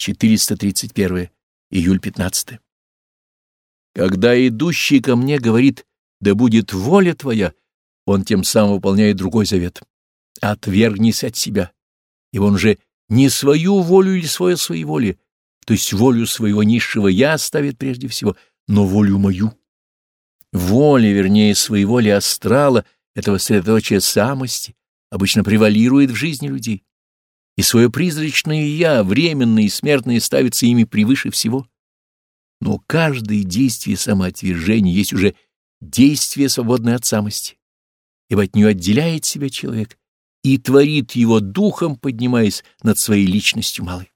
431. Июль 15. Когда идущий ко мне говорит «Да будет воля твоя», он тем самым выполняет другой завет. Отвергнись от себя, и он же не свою волю или свое своеволие, то есть волю своего низшего «я» ставит прежде всего, но волю мою. Воля, вернее, своеволие астрала, этого средоточия самости, обычно превалирует в жизни людей, и свое призрачное «я», временное и смертное, ставится ими превыше всего. Но каждое действие самоотвержения есть уже действие, свободное от самости, ибо от нее отделяет себя человек и творит его духом, поднимаясь над своей личностью малой.